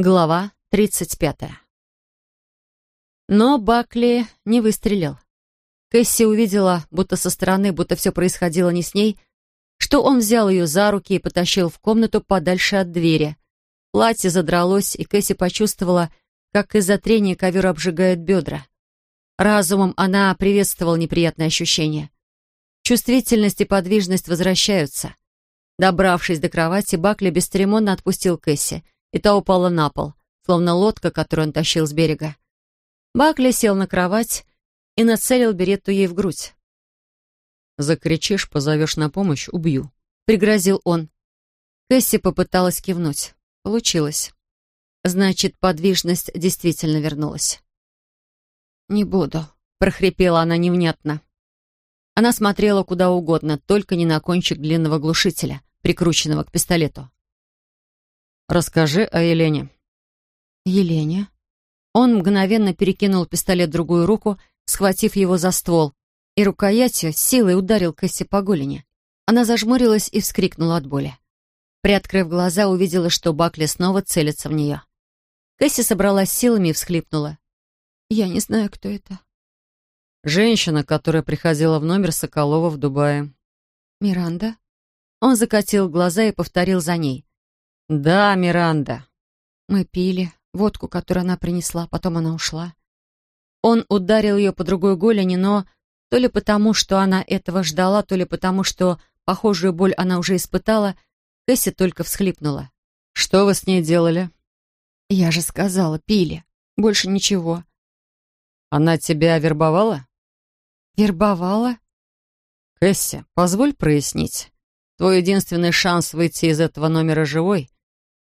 Глава 35. Но Бакли не выстрелил. Кэсси увидела, будто со стороны, будто все происходило не с ней, что он взял ее за руки и потащил в комнату подальше от двери. Платье задралось, и Кэсси почувствовала, как из-за трения ковер обжигает бедра. Разумом она приветствовала неприятное ощущение. Чувствительность и подвижность возвращаются. Добравшись до кровати, Бакли бесцеремонно отпустил Кэсси — и та упала на пол, словно лодка, которую он тащил с берега. Бакли сел на кровать и нацелил беретту ей в грудь. «Закричишь, позовешь на помощь, убью», — пригрозил он. Кэсси попыталась кивнуть. Получилось. Значит, подвижность действительно вернулась. «Не буду», — прохрипела она невнятно. Она смотрела куда угодно, только не на кончик длинного глушителя, прикрученного к пистолету. «Расскажи о Елене». «Елене?» Он мгновенно перекинул пистолет в другую руку, схватив его за ствол, и рукоятью силой ударил Кэсси по голени. Она зажмурилась и вскрикнула от боли. Приоткрыв глаза, увидела, что Бакли снова целится в нее. Кэсси собралась силами и всхлипнула. «Я не знаю, кто это». «Женщина, которая приходила в номер Соколова в Дубае». «Миранда?» Он закатил глаза и повторил за ней. «Да, Миранда». Мы пили водку, которую она принесла, потом она ушла. Он ударил ее по другой голени, но то ли потому, что она этого ждала, то ли потому, что похожую боль она уже испытала, Кэсси только всхлипнула. «Что вы с ней делали?» «Я же сказала, пили. Больше ничего». «Она тебя вербовала?» «Вербовала?» «Кэсси, позволь прояснить. Твой единственный шанс выйти из этого номера живой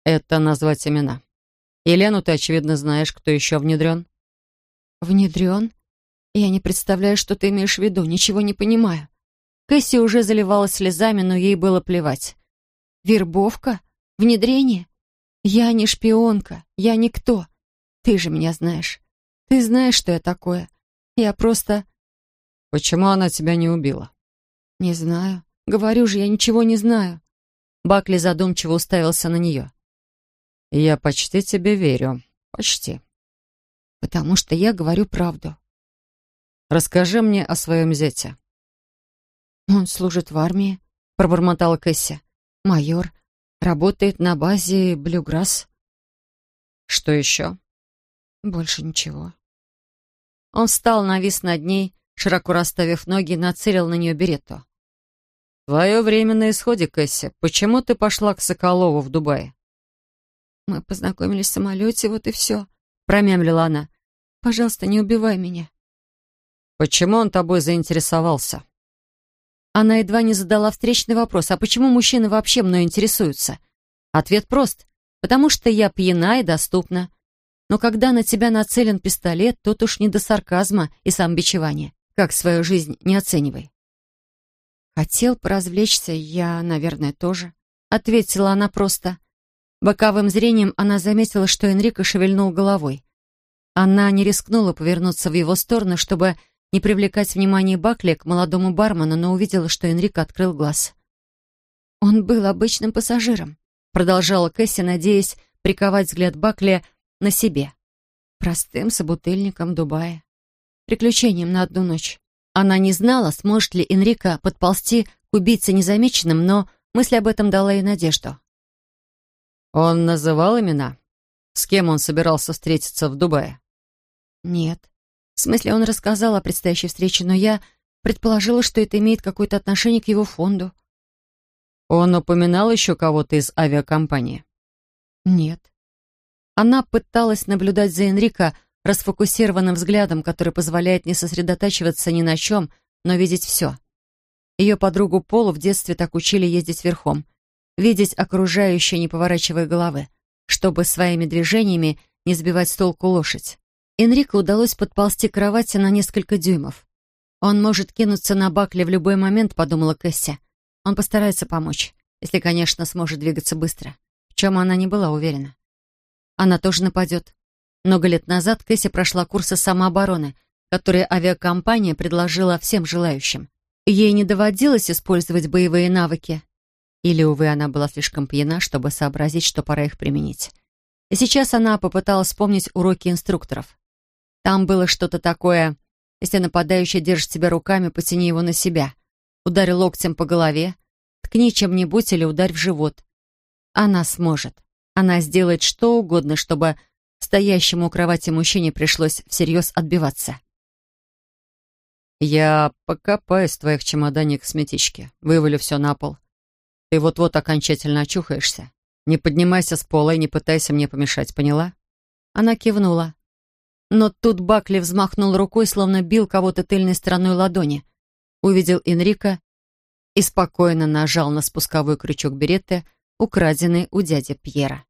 это назвать имена. Елену ты, очевидно, знаешь, кто еще внедрен. Внедрен? Я не представляю, что ты имеешь в виду, ничего не понимаю. Кэсси уже заливалась слезами, но ей было плевать. Вербовка? Внедрение? Я не шпионка, я никто. Ты же меня знаешь. Ты знаешь, что я такое. Я просто... Почему она тебя не убила? Не знаю. Говорю же, я ничего не знаю. Бакли задумчиво уставился на нее. «Я почти тебе верю. Почти». «Потому что я говорю правду». «Расскажи мне о своем зете». «Он служит в армии», — пробормотала Кэсси. «Майор. Работает на базе Блюграсс». «Что еще?» «Больше ничего». Он встал, навис над ней, широко расставив ноги, нацелил на нее берету. «Твое время на исходе, Кэсси. Почему ты пошла к Соколову в Дубае?» «Мы познакомились в самолете, вот и все», — промямлила она. «Пожалуйста, не убивай меня». «Почему он тобой заинтересовался?» Она едва не задала встречный вопрос, а почему мужчины вообще мной интересуются? Ответ прост. Потому что я пьяна и доступна. Но когда на тебя нацелен пистолет, тут уж не до сарказма и самобичевания. Как свою жизнь не оценивай. Хотел поразвлечься, я, наверное, тоже. Ответила она просто. Боковым зрением она заметила, что Энрико шевельнул головой. Она не рискнула повернуться в его сторону, чтобы не привлекать внимание Бакли к молодому бармену, но увидела, что Энрико открыл глаз. «Он был обычным пассажиром», — продолжала Кэсси, надеясь приковать взгляд Бакли на себе. «Простым собутыльником Дубая. Приключением на одну ночь». Она не знала, сможет ли Энрико подползти к убийце незамеченным, но мысль об этом дала ей надежду. Он называл имена? С кем он собирался встретиться в Дубае? Нет. В смысле, он рассказал о предстоящей встрече, но я предположила, что это имеет какое-то отношение к его фонду. Он упоминал еще кого-то из авиакомпании? Нет. Она пыталась наблюдать за Энрико расфокусированным взглядом, который позволяет не сосредотачиваться ни на чем, но видеть все. Ее подругу Полу в детстве так учили ездить верхом видеть окружающее, не поворачивая головы, чтобы своими движениями не сбивать с толку лошадь. Энрико удалось подползти к кровати на несколько дюймов. «Он может кинуться на Бакли в любой момент», — подумала Кэсси. «Он постарается помочь, если, конечно, сможет двигаться быстро, в чем она не была уверена. Она тоже нападет. Много лет назад Кэсси прошла курсы самообороны, которые авиакомпания предложила всем желающим. Ей не доводилось использовать боевые навыки, или, увы, она была слишком пьяна, чтобы сообразить, что пора их применить. И сейчас она попыталась вспомнить уроки инструкторов. Там было что-то такое, если нападающий держит тебя руками, потяни его на себя. Ударь локтем по голове, ткни чем-нибудь или ударь в живот. Она сможет. Она сделает что угодно, чтобы стоящему у кровати мужчине пришлось всерьез отбиваться. «Я покопаюсь в твоих чемодане косметички, вывалю все на пол. Ты вот-вот окончательно очухаешься. Не поднимайся с пола и не пытайся мне помешать, поняла?» Она кивнула. Но тут Бакли взмахнул рукой, словно бил кого-то тыльной стороной ладони. Увидел Энрика и спокойно нажал на спусковой крючок беретты, украденный у дяди Пьера.